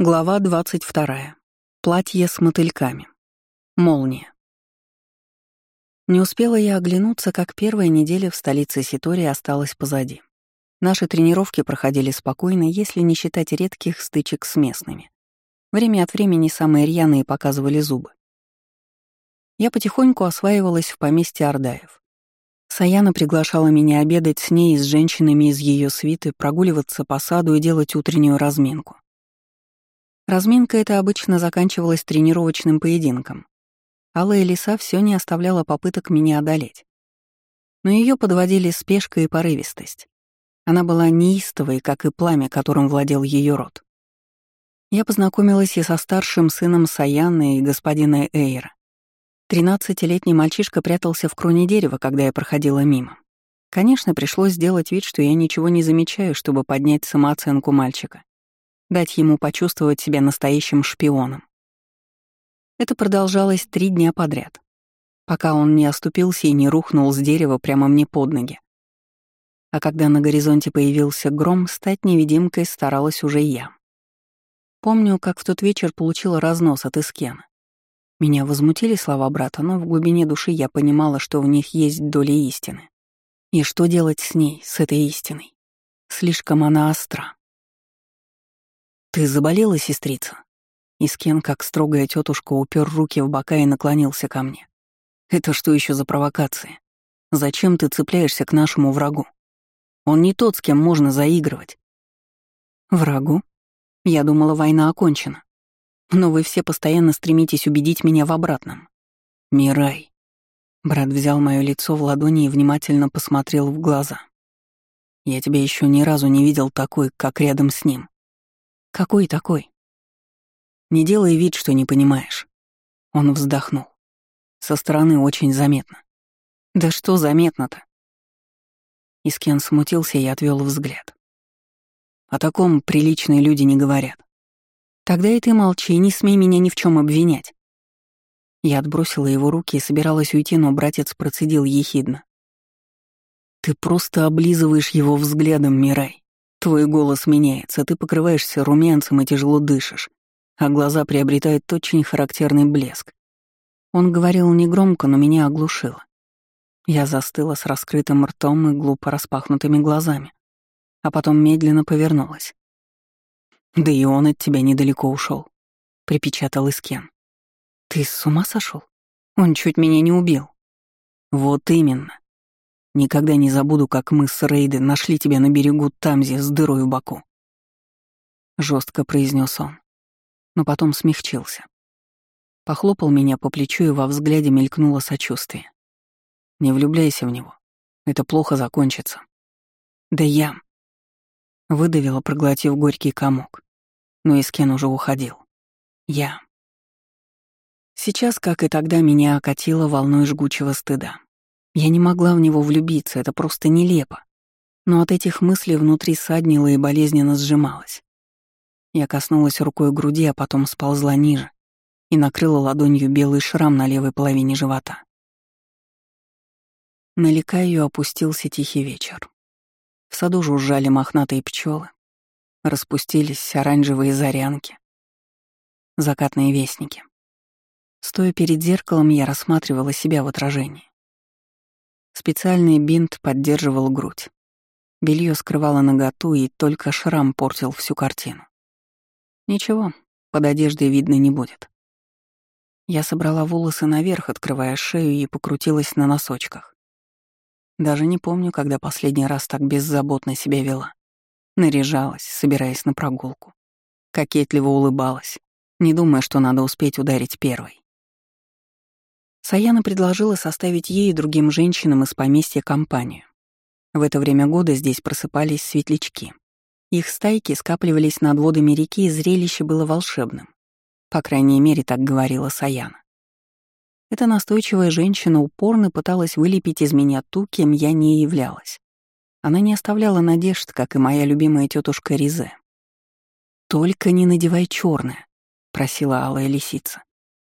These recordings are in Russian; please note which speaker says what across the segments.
Speaker 1: Глава 22. Платье с мотыльками. Молния. Не успела я оглянуться, как первая неделя в столице Ситории осталась позади. Наши тренировки проходили спокойно, если не считать редких стычек с местными. Время от времени самые рьяные показывали зубы. Я потихоньку осваивалась в поместье Ордаев. Саяна приглашала меня обедать с ней и с женщинами из ее свиты, прогуливаться по саду и делать утреннюю разминку. Разминка эта обычно заканчивалась тренировочным поединком. Алая лиса все не оставляла попыток меня одолеть. Но ее подводили спешка и порывистость. Она была неистовой, как и пламя, которым владел ее род. Я познакомилась и со старшим сыном Саяны и господина Эйра. Тринадцатилетний мальчишка прятался в кроне дерева, когда я проходила мимо. Конечно, пришлось сделать вид, что я ничего не замечаю, чтобы поднять самооценку мальчика дать ему почувствовать себя настоящим шпионом. Это продолжалось три дня подряд, пока он не оступился и не рухнул с дерева прямо мне под ноги. А когда на горизонте появился гром, стать невидимкой старалась уже я. Помню, как в тот вечер получила разнос от Искена. Меня возмутили слова брата, но в глубине души я понимала, что в них есть доля истины. И что делать с ней, с этой истиной? Слишком она остра. «Ты заболела, сестрица?» Искен, как строгая тетушка, упер руки в бока и наклонился ко мне. «Это что еще за провокация? Зачем ты цепляешься к нашему врагу? Он не тот, с кем можно заигрывать». «Врагу? Я думала, война окончена. Но вы все постоянно стремитесь убедить меня в обратном. Мирай». Брат взял мое лицо в ладони и внимательно посмотрел в глаза. «Я тебя еще ни разу не видел такой, как рядом с ним. «Какой такой?» «Не делай вид, что не понимаешь». Он вздохнул. Со стороны очень заметно. «Да что заметно-то?» Искен смутился и отвел взгляд. «О таком приличные люди не говорят. Тогда и ты молчи, не смей меня ни в чем обвинять». Я отбросила его руки и собиралась уйти, но братец процедил ехидно. «Ты просто облизываешь его взглядом, Мирай. Твой голос меняется, ты покрываешься румянцем и тяжело дышишь, а глаза приобретают очень характерный блеск. Он говорил негромко, но меня оглушило. Я застыла с раскрытым ртом и глупо распахнутыми глазами, а потом медленно повернулась. «Да и он от тебя недалеко ушел, припечатал Искен. «Ты с ума сошел? Он чуть меня не убил». «Вот именно. Никогда не забуду, как мы с Рейден нашли тебя на берегу Тамзи с дырой в боку. Жестко произнес он, но потом смягчился. Похлопал меня по плечу, и во взгляде мелькнуло сочувствие. Не влюбляйся в него. Это плохо закончится. Да я... Выдавила, проглотив горький комок. Но Искен уже уходил. Я... Сейчас, как и тогда, меня окатило волной жгучего стыда. Я не могла в него влюбиться, это просто нелепо. Но от этих мыслей внутри саднило и болезненно сжималось. Я коснулась рукой груди, а потом сползла ниже и накрыла ладонью белый шрам на левой половине живота. На лекаю опустился тихий вечер. В саду жужжали мохнатые пчелы, распустились оранжевые зарянки, закатные вестники. Стоя перед зеркалом, я рассматривала себя в отражении. Специальный бинт поддерживал грудь. Белье скрывало наготу, и только шрам портил всю картину. Ничего, под одеждой видно не будет. Я собрала волосы наверх, открывая шею, и покрутилась на носочках. Даже не помню, когда последний раз так беззаботно себя вела. Наряжалась, собираясь на прогулку. Кокетливо улыбалась, не думая, что надо успеть ударить первой. Саяна предложила составить ей и другим женщинам из поместья компанию. В это время года здесь просыпались светлячки. Их стайки скапливались над водами реки, и зрелище было волшебным. По крайней мере, так говорила Саяна. Эта настойчивая женщина упорно пыталась вылепить из меня ту, кем я не являлась. Она не оставляла надежд, как и моя любимая тетушка Ризе. «Только не надевай черное, просила алая лисица.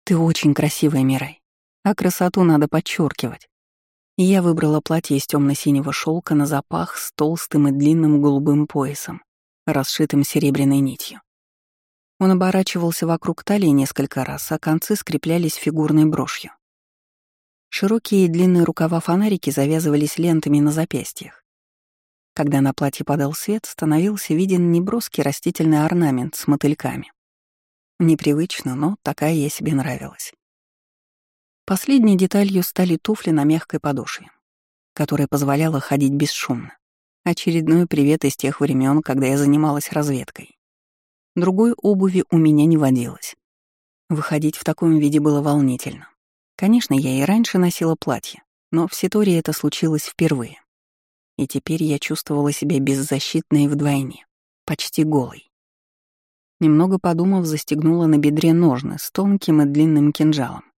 Speaker 1: «Ты очень красивая, Мирай а красоту надо подчеркивать. я выбрала платье из темно-синего шелка на запах с толстым и длинным голубым поясом, расшитым серебряной нитью. Он оборачивался вокруг талии несколько раз, а концы скреплялись фигурной брошью. Широкие и длинные рукава фонарики завязывались лентами на запястьях. Когда на платье падал свет, становился виден неброский растительный орнамент с мотыльками. Непривычно, но такая я себе нравилась. Последней деталью стали туфли на мягкой подошве, которая позволяла ходить бесшумно. Очередной привет из тех времен, когда я занималась разведкой. Другой обуви у меня не водилось. Выходить в таком виде было волнительно. Конечно, я и раньше носила платье, но в Ситории это случилось впервые. И теперь я чувствовала себя беззащитной вдвойне, почти голой. Немного подумав, застегнула на бедре ножны с тонким и длинным кинжалом,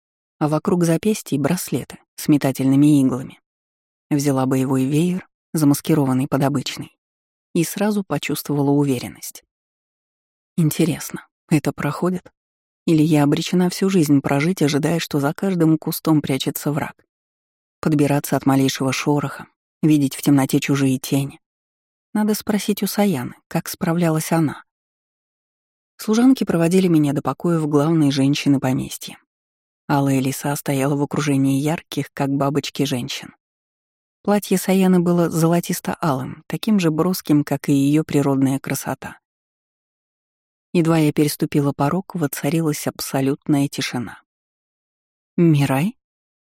Speaker 1: а вокруг запястья браслеты с метательными иглами. Взяла боевой веер, замаскированный под обычный, и сразу почувствовала уверенность. Интересно, это проходит? Или я обречена всю жизнь прожить, ожидая, что за каждым кустом прячется враг? Подбираться от малейшего шороха, видеть в темноте чужие тени. Надо спросить у Саяны, как справлялась она. Служанки проводили меня до покоев главной женщины поместья. Алая лиса стояла в окружении ярких, как бабочки, женщин. Платье Саяны было золотисто-алым, таким же броским, как и ее природная красота. Едва я переступила порог, воцарилась абсолютная тишина. «Мирай?»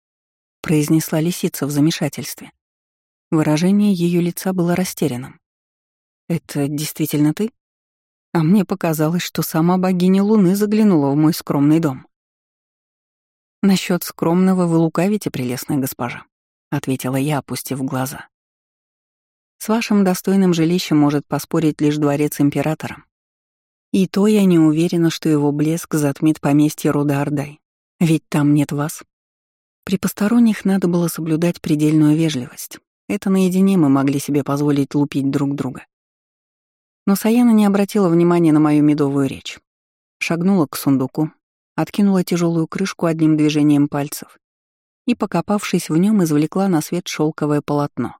Speaker 1: — произнесла лисица в замешательстве. Выражение ее лица было растерянным. «Это действительно ты?» А мне показалось, что сама богиня Луны заглянула в мой скромный дом. «Насчет скромного вы лукавите, прелестная госпожа», — ответила я, опустив глаза. «С вашим достойным жилищем может поспорить лишь дворец императора. И то я не уверена, что его блеск затмит поместье рода Ордай, ведь там нет вас. При посторонних надо было соблюдать предельную вежливость. Это наедине мы могли себе позволить лупить друг друга. Но Саяна не обратила внимания на мою медовую речь. Шагнула к сундуку, откинула тяжелую крышку одним движением пальцев и, покопавшись в нем, извлекла на свет шелковое полотно.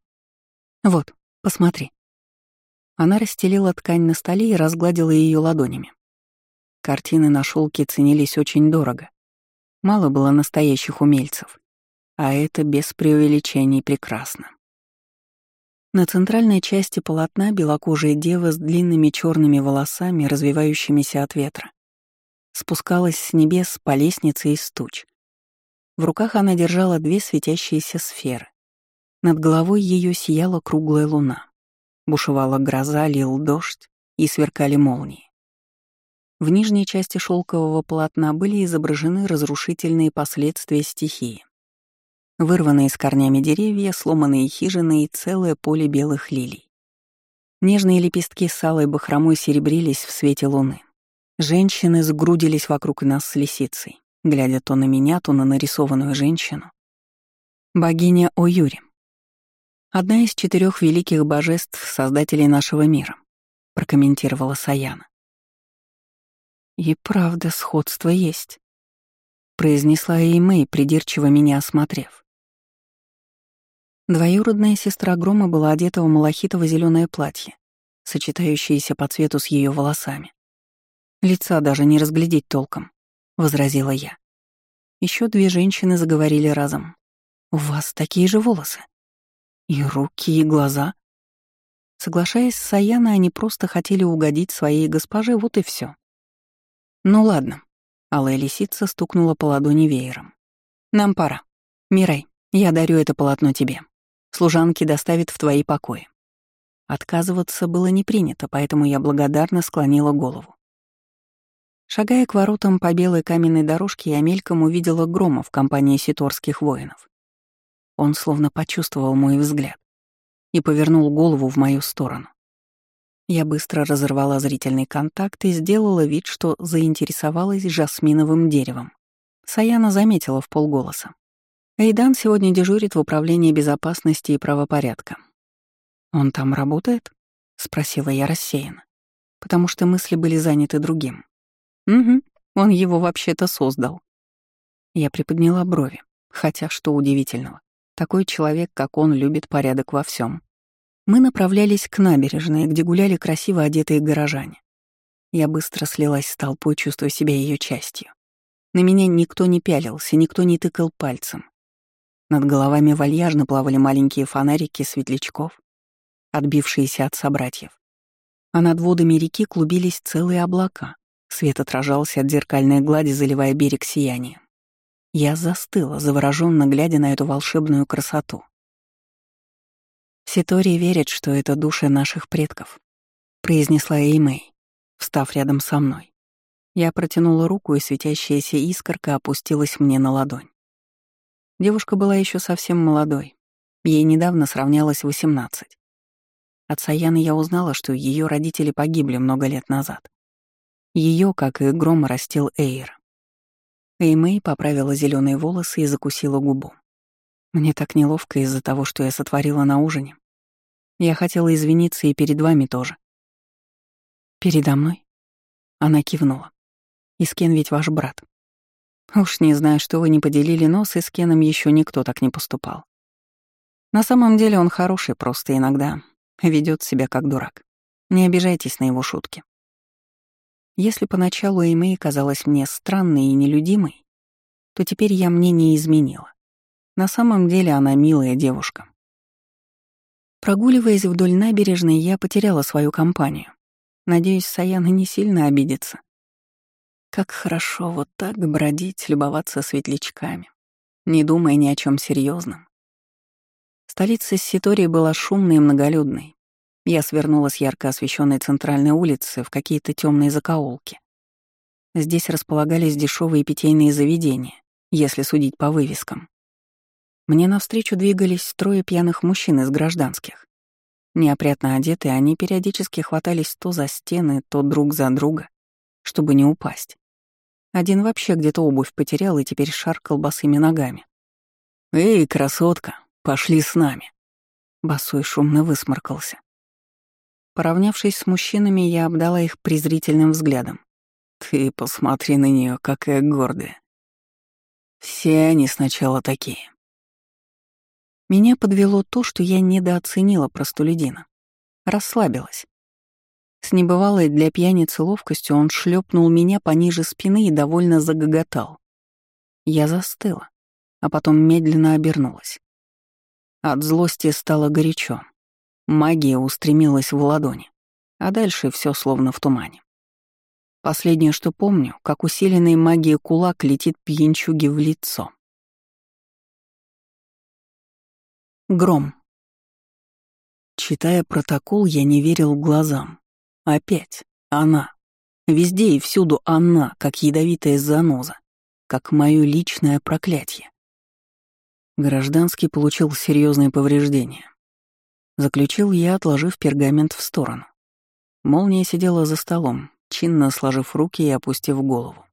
Speaker 1: «Вот, посмотри». Она расстелила ткань на столе и разгладила ее ладонями. Картины на шелке ценились очень дорого. Мало было настоящих умельцев, а это без преувеличений прекрасно. На центральной части полотна белокожая дева с длинными черными волосами, развивающимися от ветра, спускалась с небес по лестнице из туч. В руках она держала две светящиеся сферы. Над головой ее сияла круглая луна. Бушевала гроза, лил дождь и сверкали молнии. В нижней части шелкового полотна были изображены разрушительные последствия стихии. Вырванные с корнями деревья, сломанные хижины и целое поле белых лилий. Нежные лепестки с алой бахромой серебрились в свете луны. Женщины сгрудились вокруг нас с лисицей, глядя то на меня, то на нарисованную женщину. Богиня Оюри. Одна из четырех великих божеств, создателей нашего мира, прокомментировала Саяна. И правда, сходство есть, произнесла Эймэй, придирчиво меня осмотрев. Двоюродная сестра Грома была одета в малахитово зеленое платье, сочетающееся по цвету с ее волосами. «Лица даже не разглядеть толком», — возразила я. Еще две женщины заговорили разом. «У вас такие же волосы. И руки, и глаза». Соглашаясь с Саяной, они просто хотели угодить своей госпоже, вот и все. «Ну ладно», — алая лисица стукнула по ладони веером. «Нам пора. Мирай, я дарю это полотно тебе». Служанки доставят в твои покои». Отказываться было не принято, поэтому я благодарно склонила голову. Шагая к воротам по белой каменной дорожке, я мельком увидела Грома в компании ситорских воинов. Он словно почувствовал мой взгляд и повернул голову в мою сторону. Я быстро разорвала зрительный контакт и сделала вид, что заинтересовалась жасминовым деревом. Саяна заметила в полголоса. Эйдан сегодня дежурит в управлении безопасности и правопорядка. «Он там работает?» — спросила я рассеянно, потому что мысли были заняты другим. «Угу, он его вообще-то создал». Я приподняла брови, хотя что удивительного. Такой человек, как он, любит порядок во всем. Мы направлялись к набережной, где гуляли красиво одетые горожане. Я быстро слилась с толпой, чувствуя себя ее частью. На меня никто не пялился, никто не тыкал пальцем. Над головами вальяжно плавали маленькие фонарики светлячков, отбившиеся от собратьев. А над водами реки клубились целые облака. Свет отражался от зеркальной глади, заливая берег сиянием. Я застыла, завороженно глядя на эту волшебную красоту. Ситори верит, что это души наших предков, произнесла Эймэй, встав рядом со мной. Я протянула руку, и светящаяся искорка опустилась мне на ладонь. Девушка была еще совсем молодой. Ей недавно сравнялось 18. От Саяны я узнала, что ее родители погибли много лет назад. Ее, как и гром, растил Эйр. Эймэй поправила зеленые волосы и закусила губу. Мне так неловко из-за того, что я сотворила на ужине. Я хотела извиниться и перед вами тоже. Передо мной? Она кивнула. Искен ведь ваш брат. Уж не знаю, что вы не поделили, но с Искеном еще никто так не поступал. На самом деле он хороший, просто иногда ведет себя как дурак. Не обижайтесь на его шутки. Если поначалу Эймэй казалась мне странной и нелюдимой, то теперь я мне не изменила. На самом деле она милая девушка. Прогуливаясь вдоль набережной, я потеряла свою компанию. Надеюсь, Саяна не сильно обидится. Как хорошо вот так бродить, любоваться светлячками, не думая ни о чем серьезном. Столица Ситории была шумной и многолюдной. Я свернула с ярко освещенной центральной улицы в какие-то темные закоулки. Здесь располагались дешевые питейные заведения, если судить по вывескам. Мне навстречу двигались трое пьяных мужчин из гражданских. Неопрятно одетые, они периодически хватались то за стены, то друг за друга, чтобы не упасть. Один вообще где-то обувь потерял и теперь шаркал босыми ногами. «Эй, красотка, пошли с нами!» Босой шумно высморкался. Поравнявшись с мужчинами, я обдала их презрительным взглядом. «Ты посмотри на нее, какая гордая. Все они сначала такие. Меня подвело то, что я недооценила простолюдина. Расслабилась. С небывалой для пьяницы ловкостью он шлепнул меня пониже спины и довольно загоготал. Я застыла, а потом медленно обернулась. От злости стало горячо. Магия устремилась в ладони, а дальше все словно в тумане. Последнее, что помню, как усиленный магией кулак летит пьянчуге в лицо. Гром. Читая протокол, я не верил глазам. Опять она. Везде и всюду она, как ядовитая заноза, как мое личное проклятие. Гражданский получил серьезные повреждения. Заключил я, отложив пергамент в сторону. Молния сидела за столом, чинно сложив руки и опустив голову.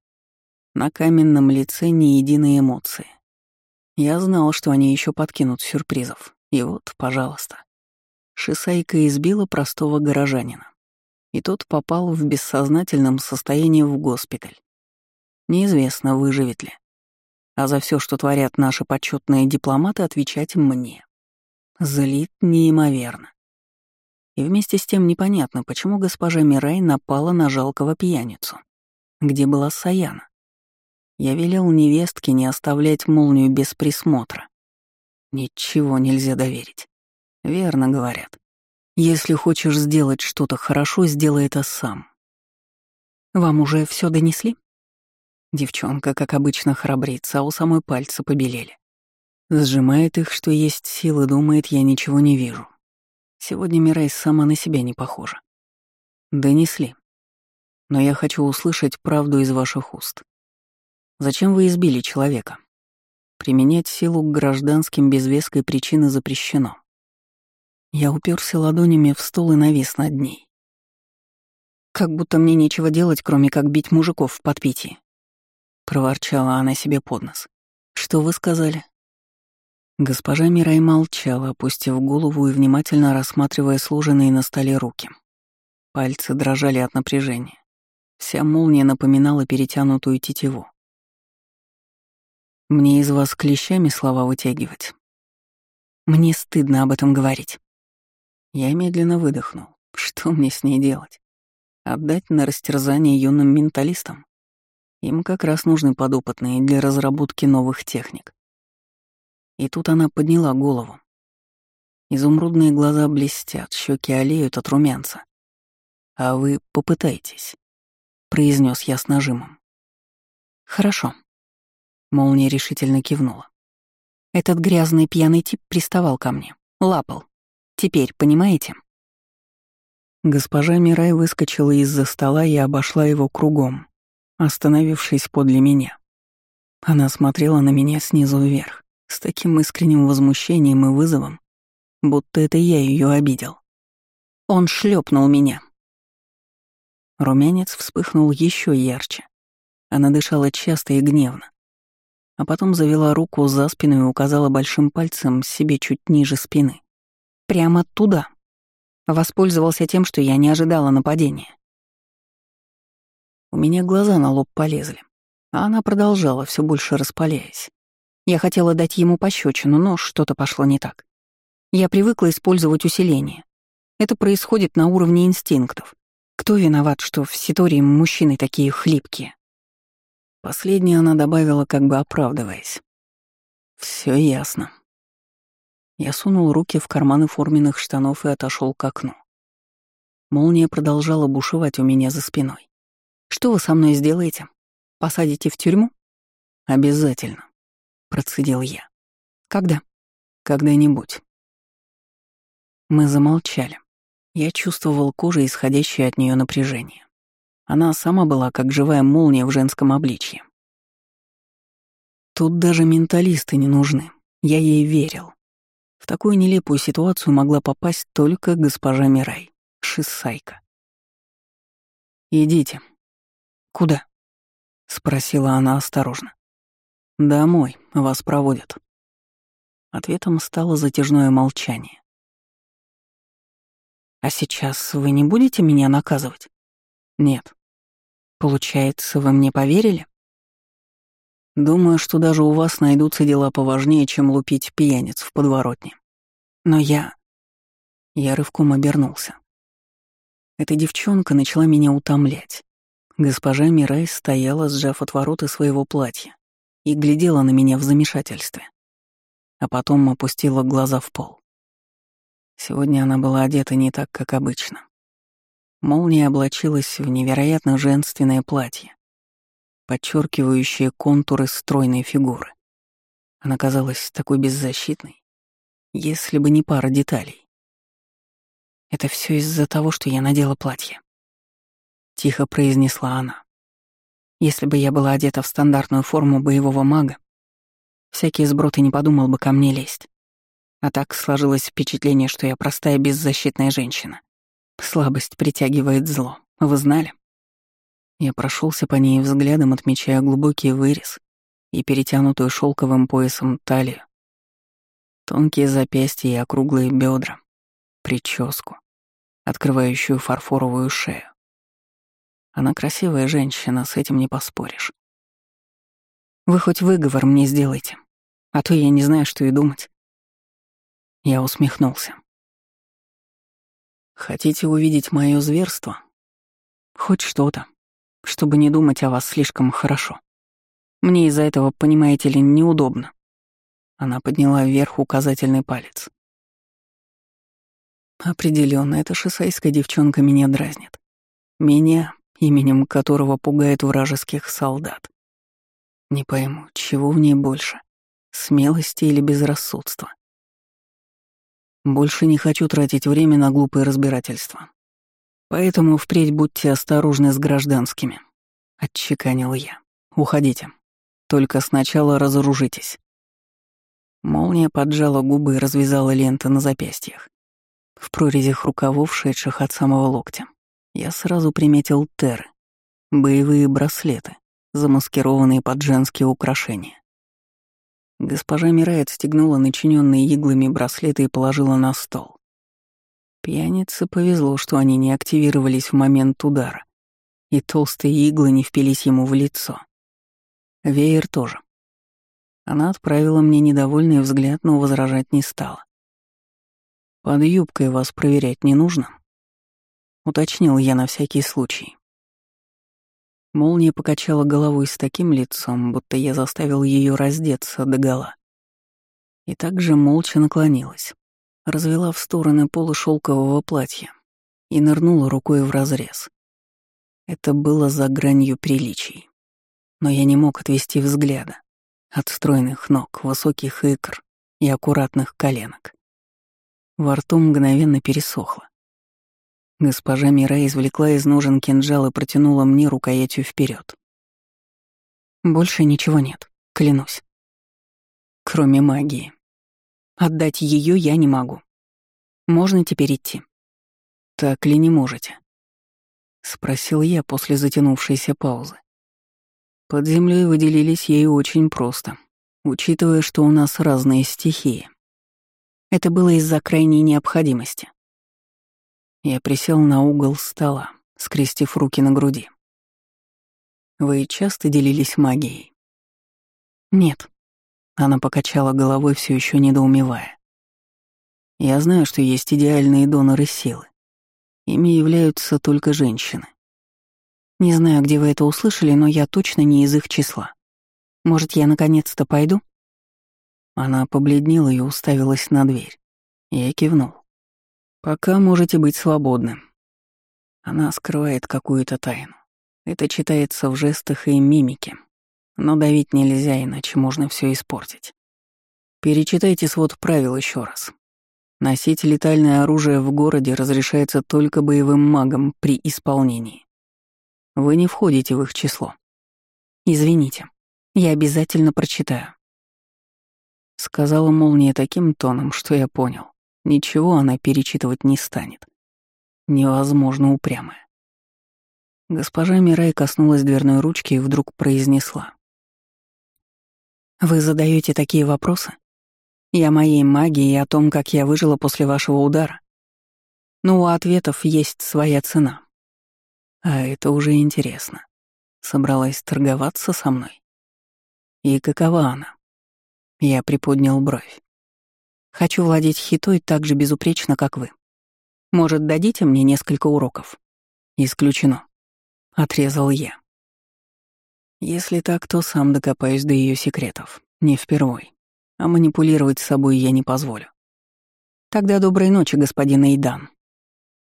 Speaker 1: На каменном лице ни единой эмоции. Я знал, что они еще подкинут сюрпризов. И вот, пожалуйста. Шисайка избила простого горожанина. И тот попал в бессознательном состоянии в госпиталь. Неизвестно, выживет ли. А за все, что творят наши почетные дипломаты, отвечать мне. Злит неимоверно. И вместе с тем непонятно, почему госпожа Мирай напала на жалкого пьяницу. Где была Саяна? Я велел невестке не оставлять молнию без присмотра. Ничего нельзя доверить. Верно говорят. Если хочешь сделать что-то хорошо, сделай это сам. Вам уже все донесли? Девчонка, как обычно, храбрится, а у самой пальцы побелели. Сжимает их, что есть силы, думает, я ничего не вижу. Сегодня Мирай сама на себя не похожа. Донесли. Но я хочу услышать правду из ваших уст. Зачем вы избили человека? Применять силу к гражданским без веской причины запрещено. Я уперся ладонями в стол и навис над ней. Как будто мне нечего делать, кроме как бить мужиков в подпитии. Проворчала она себе под нос. «Что вы сказали?» Госпожа Мирай молчала, опустив голову и внимательно рассматривая сложенные на столе руки. Пальцы дрожали от напряжения. Вся молния напоминала перетянутую тетиву. Мне из вас клещами слова вытягивать. Мне стыдно об этом говорить. Я медленно выдохнул. Что мне с ней делать? Отдать на растерзание юным менталистам? Им как раз нужны подопытные для разработки новых техник. И тут она подняла голову. Изумрудные глаза блестят, щеки олеют от румянца. «А вы попытайтесь», — произнес я с нажимом. «Хорошо». Молния решительно кивнула. Этот грязный пьяный тип приставал ко мне, лапал. Теперь, понимаете? Госпожа Мирай выскочила из-за стола и обошла его кругом, остановившись подле меня. Она смотрела на меня снизу вверх, с таким искренним возмущением и вызовом, будто это я ее обидел. Он шлепнул меня. Румянец вспыхнул еще ярче. Она дышала часто и гневно. А потом завела руку за спину и указала большим пальцем себе чуть ниже спины. Прямо туда. Воспользовался тем, что я не ожидала нападения. У меня глаза на лоб полезли, а она продолжала, все больше распаляясь. Я хотела дать ему пощечину, но что-то пошло не так. Я привыкла использовать усиление. Это происходит на уровне инстинктов. Кто виноват, что в Ситории мужчины такие хлипкие? Последнее она добавила, как бы оправдываясь. Все ясно. Я сунул руки в карманы форменных штанов и отошел к окну. Молния продолжала бушевать у меня за спиной. «Что вы со мной сделаете? Посадите в тюрьму?» «Обязательно», — процедил я. «Когда?» «Когда-нибудь». Мы замолчали. Я чувствовал кожей исходящее от нее напряжение. Она сама была как живая молния в женском обличье. Тут даже менталисты не нужны. Я ей верил. В такую нелепую ситуацию могла попасть только госпожа Мирай, шиссайка. «Идите». «Куда?» — спросила она осторожно. «Домой, вас проводят». Ответом стало затяжное молчание. А сейчас вы не будете меня наказывать? Нет. Получается, вы мне поверили? Думаю, что даже у вас найдутся дела поважнее, чем лупить пьяниц в подворотне. Но я... Я рывком обернулся. Эта девчонка начала меня утомлять. Госпожа Мирай стояла, сжав отвороты своего платья, и глядела на меня в замешательстве. А потом опустила глаза в пол. Сегодня она была одета не так, как обычно. Молния облачилась в невероятно женственное платье, подчеркивающее контуры стройной фигуры. Она казалась такой беззащитной, если бы не пара деталей. «Это все из-за того, что я надела платье», — тихо произнесла она. «Если бы я была одета в стандартную форму боевого мага, всякий сброд и не подумал бы ко мне лезть. А так сложилось впечатление, что я простая беззащитная женщина. Слабость притягивает зло. Вы знали? Я прошелся по ней взглядом, отмечая глубокий вырез и перетянутую шелковым поясом талию. Тонкие запястья и округлые бедра, прическу, открывающую фарфоровую шею. Она красивая женщина, с этим не поспоришь. Вы хоть выговор мне сделайте, а то я не знаю, что и думать. Я усмехнулся. «Хотите увидеть мое зверство? Хоть что-то, чтобы не думать о вас слишком хорошо. Мне из-за этого, понимаете ли, неудобно». Она подняла вверх указательный палец. Определенно, эта шосейская девчонка меня дразнит. Меня, именем которого пугает вражеских солдат. Не пойму, чего в ней больше — смелости или безрассудства. Больше не хочу тратить время на глупые разбирательства. Поэтому впредь будьте осторожны с гражданскими. Отчеканил я. Уходите. Только сначала разоружитесь. Молния поджала губы и развязала ленты на запястьях. В прорезях рукавов, шедших от самого локтя, я сразу приметил теры, боевые браслеты, замаскированные под женские украшения. Госпожа Мирай отстегнула начиненные иглами браслеты и положила на стол. Пьянице повезло, что они не активировались в момент удара, и толстые иглы не впились ему в лицо. Веер тоже. Она отправила мне недовольный взгляд, но возражать не стала. «Под юбкой вас проверять не нужно?» Уточнил я на всякий случай. Молния покачала головой с таким лицом, будто я заставил ее раздеться догола. И также молча наклонилась, развела в стороны полы шелкового платья и нырнула рукой в разрез. Это было за гранью приличий. Но я не мог отвести взгляда от стройных ног, высоких икр и аккуратных коленок. Во рту мгновенно пересохло. Госпожа Мира извлекла из ножен кинжал и протянула мне рукоятью вперед. Больше ничего нет, клянусь. Кроме магии. Отдать ее я не могу. Можно теперь идти? Так ли не можете? Спросил я после затянувшейся паузы. Под землей выделились ей очень просто, учитывая, что у нас разные стихии. Это было из-за крайней необходимости. Я присел на угол стола, скрестив руки на груди. «Вы часто делились магией?» «Нет». Она покачала головой, все еще недоумевая. «Я знаю, что есть идеальные доноры силы. Ими являются только женщины. Не знаю, где вы это услышали, но я точно не из их числа. Может, я наконец-то пойду?» Она побледнела и уставилась на дверь. Я кивнул. Пока можете быть свободны. Она скрывает какую-то тайну. Это читается в жестах и мимике. Но давить нельзя, иначе можно все испортить. Перечитайте свод правил еще раз. Носить летальное оружие в городе разрешается только боевым магам при исполнении. Вы не входите в их число. Извините, я обязательно прочитаю. Сказала молния таким тоном, что я понял. Ничего она перечитывать не станет. Невозможно упрямая. Госпожа Мирай коснулась дверной ручки и вдруг произнесла. «Вы задаете такие вопросы? И о моей магии, и о том, как я выжила после вашего удара. Но у ответов есть своя цена. А это уже интересно. Собралась торговаться со мной? И какова она?» Я приподнял бровь. Хочу владеть хитой так же безупречно, как вы. Может, дадите мне несколько уроков? Исключено. Отрезал я. Если так, то сам докопаюсь до ее секретов. Не впервой. А манипулировать собой я не позволю. Тогда доброй ночи, господин Эйдан.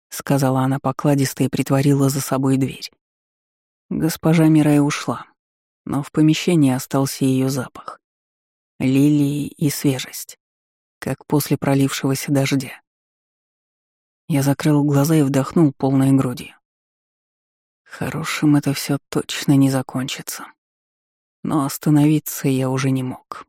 Speaker 1: Сказала она покладисто и притворила за собой дверь. Госпожа Мирай ушла, но в помещении остался ее запах. Лилии и свежесть как после пролившегося дождя. Я закрыл глаза и вдохнул полной грудью. Хорошим это все точно не закончится. Но остановиться я уже не мог.